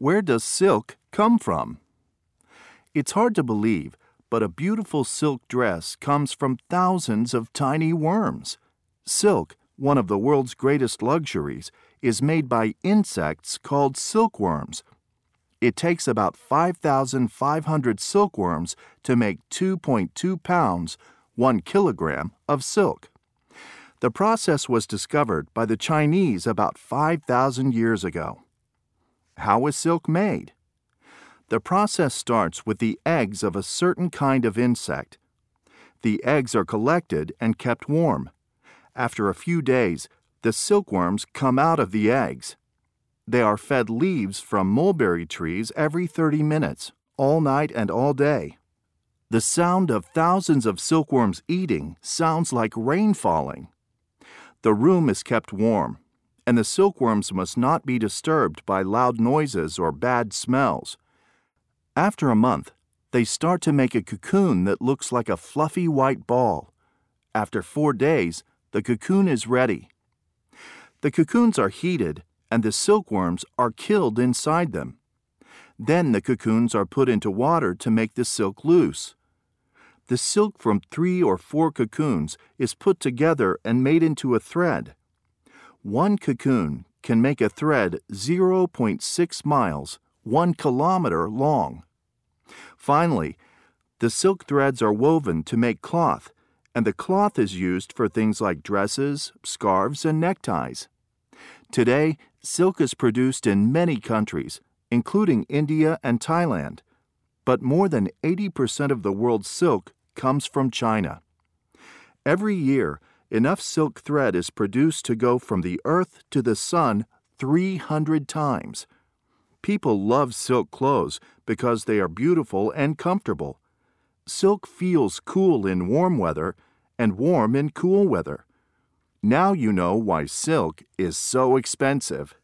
Where does silk come from? It's hard to believe, but a beautiful silk dress comes from thousands of tiny worms. Silk, one of the world's greatest luxuries, is made by insects called silkworms. It takes about 5,500 silkworms to make 2.2 pounds, 1 kilogram, of silk. The process was discovered by the Chinese about 5,000 years ago. How is silk made? The process starts with the eggs of a certain kind of insect. The eggs are collected and kept warm. After a few days, the silkworms come out of the eggs. They are fed leaves from mulberry trees every 30 minutes, all night and all day. The sound of thousands of silkworms eating sounds like rain falling. The room is kept warm, and the silkworms must not be disturbed by loud noises or bad smells. After a month, they start to make a cocoon that looks like a fluffy white ball. After four days, the cocoon is ready. The cocoons are heated, and the silkworms are killed inside them. Then the cocoons are put into water to make the silk loose. The silk from three or four cocoons is put together and made into a thread. One cocoon can make a thread 0.6 miles, one kilometer long. Finally, the silk threads are woven to make cloth, and the cloth is used for things like dresses, scarves, and neckties. Today, silk is produced in many countries, including India and Thailand, but more than 80% of the world's silk comes from China. Every year, enough silk thread is produced to go from the earth to the sun 300 times. People love silk clothes because they are beautiful and comfortable. Silk feels cool in warm weather and warm in cool weather. Now you know why silk is so expensive.